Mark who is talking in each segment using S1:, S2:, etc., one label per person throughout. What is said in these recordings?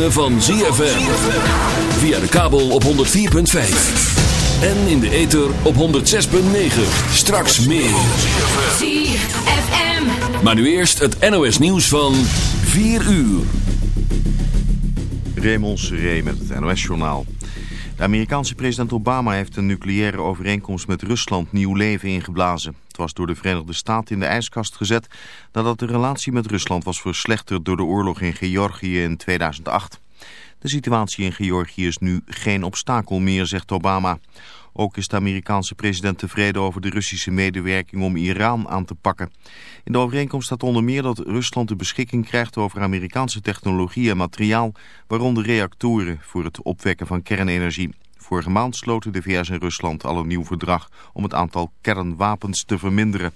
S1: ritme van ZFM. Via de kabel op 104.5. En in de ether op 106.9. Straks meer.
S2: ZFM.
S1: Maar nu eerst het NOS nieuws van 4 uur.
S3: Raymond Seré met het NOS-journaal. De Amerikaanse president Obama heeft een nucleaire overeenkomst met Rusland nieuw leven ingeblazen. Was door de Verenigde Staten in de ijskast gezet nadat de relatie met Rusland was verslechterd door de oorlog in Georgië in 2008. De situatie in Georgië is nu geen obstakel meer, zegt Obama. Ook is de Amerikaanse president tevreden over de Russische medewerking om Iran aan te pakken. In de overeenkomst staat onder meer dat Rusland de beschikking krijgt over Amerikaanse technologie en materiaal, waaronder reactoren voor het opwekken van kernenergie. Vorige maand sloten de VS en Rusland al een nieuw verdrag om het aantal kernwapens te verminderen.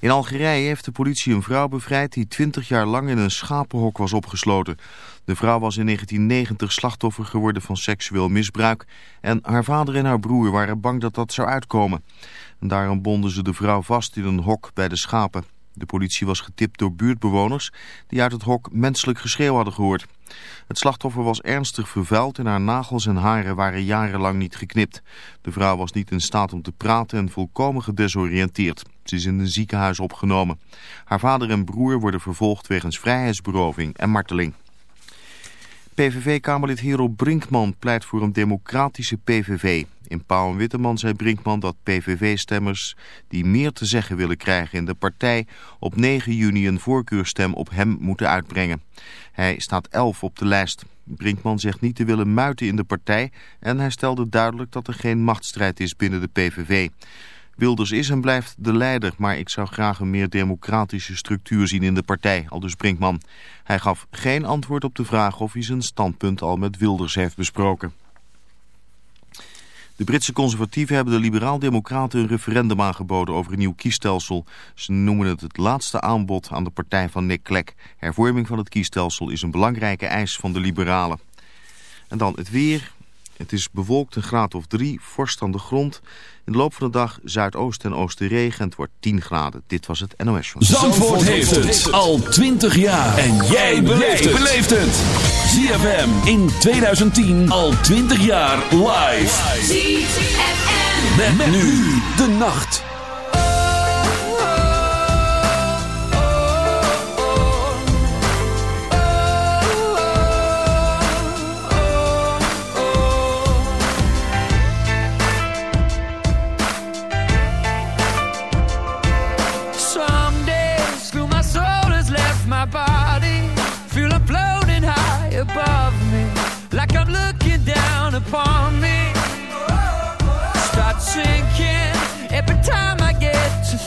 S3: In Algerije heeft de politie een vrouw bevrijd die 20 jaar lang in een schapenhok was opgesloten. De vrouw was in 1990 slachtoffer geworden van seksueel misbruik en haar vader en haar broer waren bang dat dat zou uitkomen. En daarom bonden ze de vrouw vast in een hok bij de schapen. De politie was getipt door buurtbewoners die uit het hok menselijk geschreeuw hadden gehoord. Het slachtoffer was ernstig vervuild en haar nagels en haren waren jarenlang niet geknipt. De vrouw was niet in staat om te praten en volkomen gedesoriënteerd. Ze is in een ziekenhuis opgenomen. Haar vader en broer worden vervolgd wegens vrijheidsberoving en marteling. PVV-kamerlid Hero Brinkman pleit voor een democratische PVV. In Pauw en Witteman zei Brinkman dat PVV-stemmers die meer te zeggen willen krijgen in de partij op 9 juni een voorkeurstem op hem moeten uitbrengen. Hij staat 11 op de lijst. Brinkman zegt niet te willen muiten in de partij en hij stelde duidelijk dat er geen machtsstrijd is binnen de PVV. Wilders is en blijft de leider, maar ik zou graag een meer democratische structuur zien in de partij, aldus Brinkman. Hij gaf geen antwoord op de vraag of hij zijn standpunt al met Wilders heeft besproken. De Britse conservatieven hebben de liberaal-democraten een referendum aangeboden over een nieuw kiesstelsel. Ze noemen het het laatste aanbod aan de partij van Nick Clegg. Hervorming van het kiesstelsel is een belangrijke eis van de liberalen. En dan het weer. Het is bewolkt een graad of drie, vorst aan de grond. In de loop van de dag zuidoost en oosten regen en het wordt 10 graden. Dit was het NOS Show.
S1: Zandvoort heeft het al 20 jaar. En jij beleeft het. ZFM in 2010 al 20 jaar live.
S2: ZFM.
S1: Met, nu de nacht.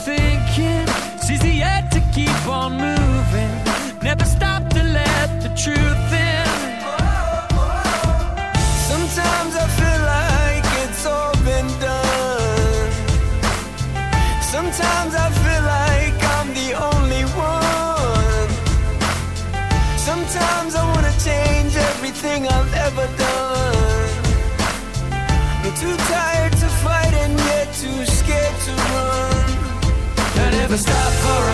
S4: Thinking. Easy yet to keep on moving. Never stop to let the truth in. Sometimes I feel like it's all been done. Sometimes I feel like I'm the only one. Sometimes I wanna change everything I've ever done. Never stop for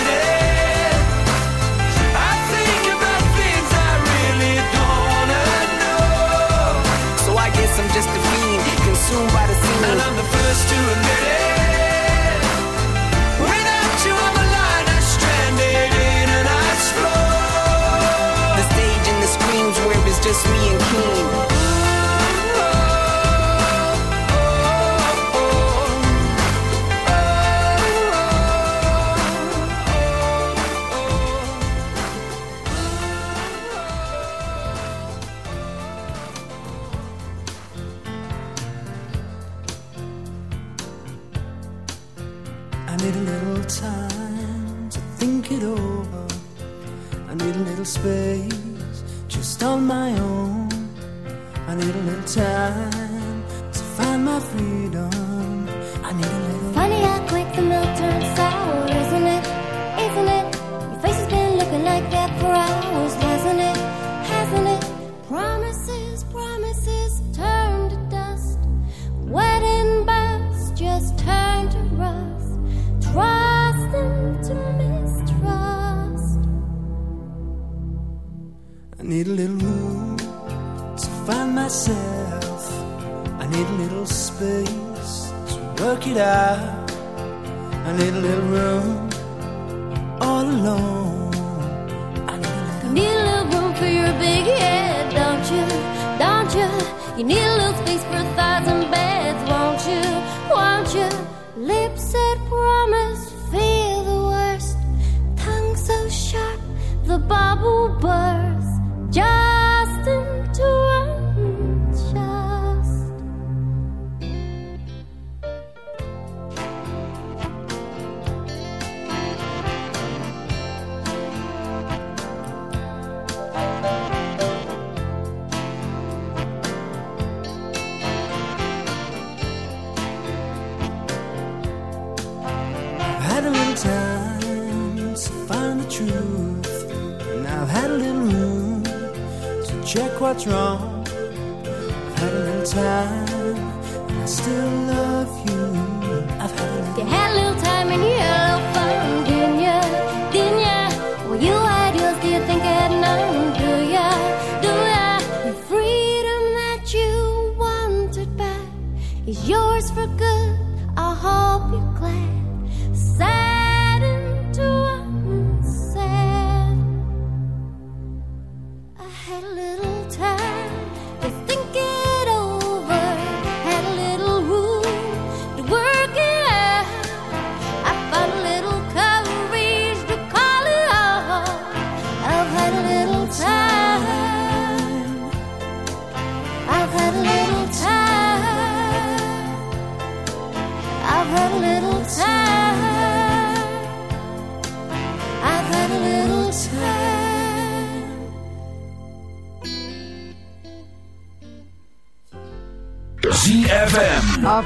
S5: what's wrong. I've had a time.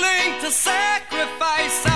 S6: willing to sacrifice.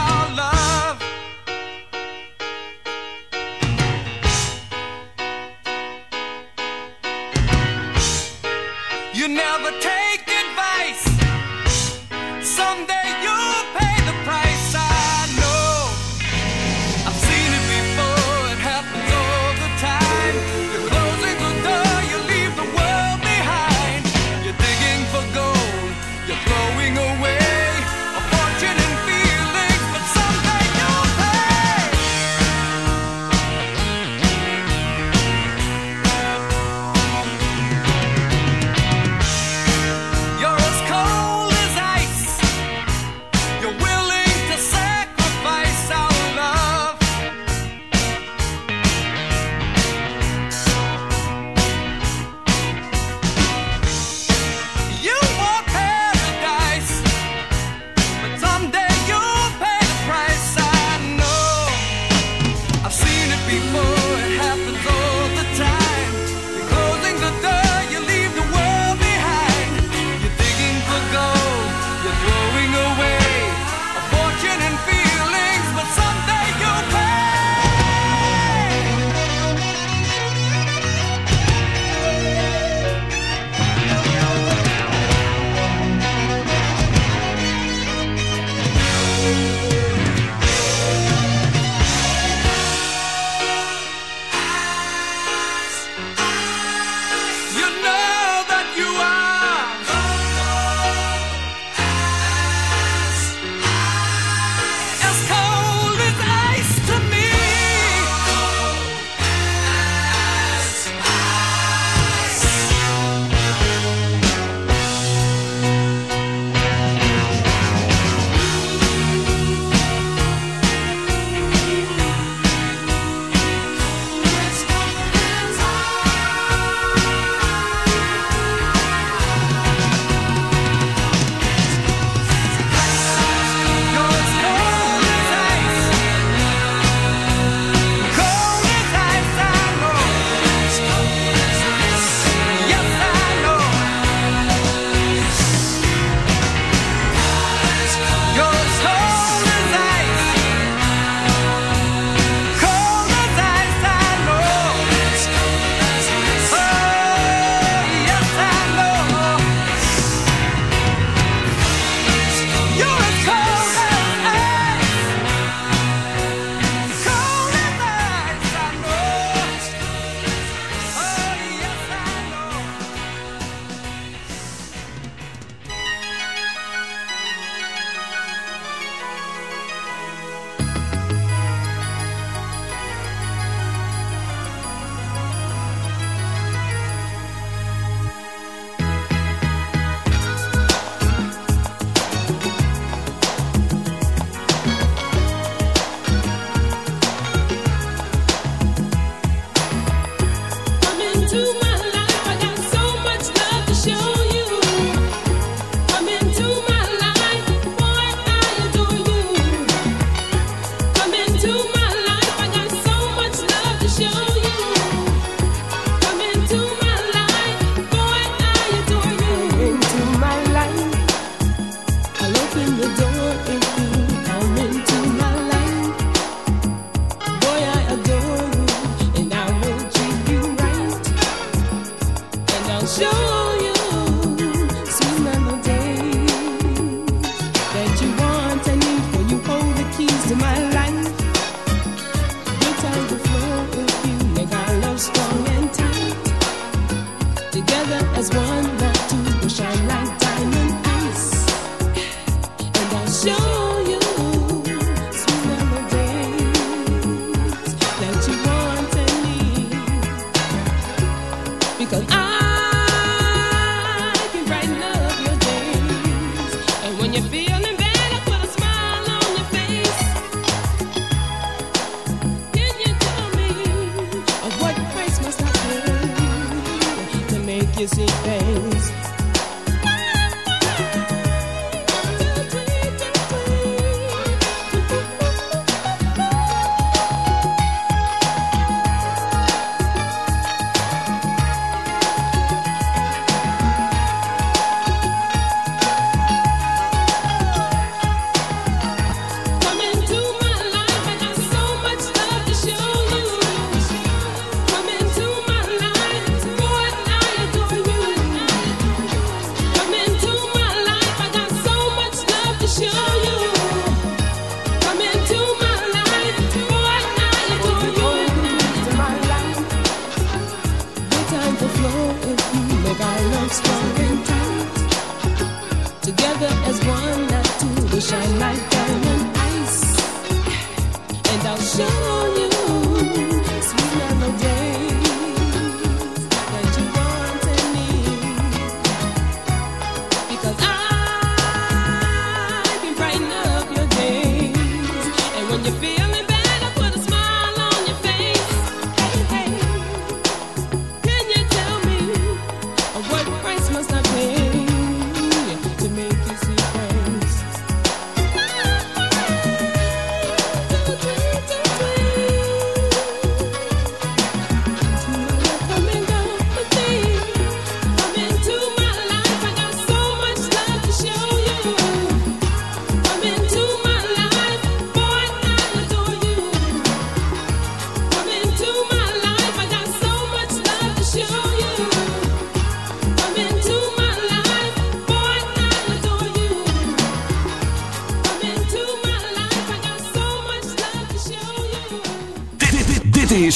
S6: the door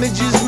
S7: damages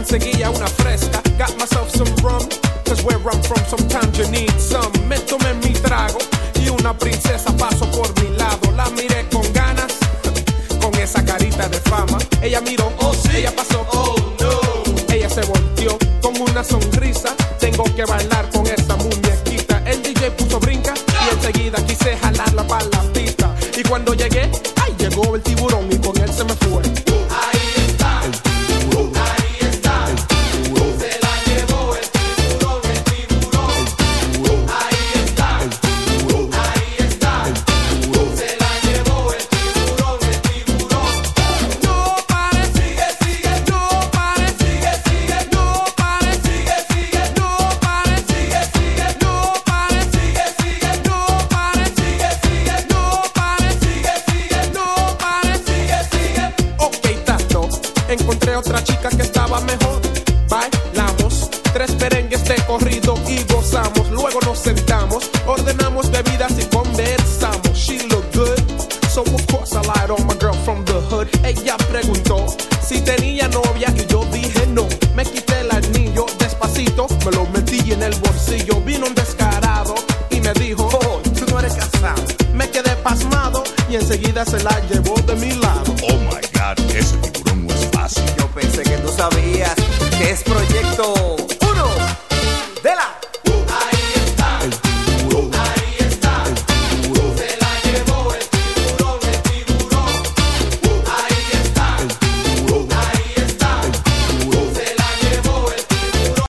S8: conseguía una fresca. Got myself some rum, cause where I'm from sometimes you need some. Me tomé mi trago y
S9: una princesa pasó por mi lado. La miré con ganas, con esa carita de fama. Ella miró, oh sí, ella pasó, oh no. Ella se volteó con una sonrisa, tengo que bailar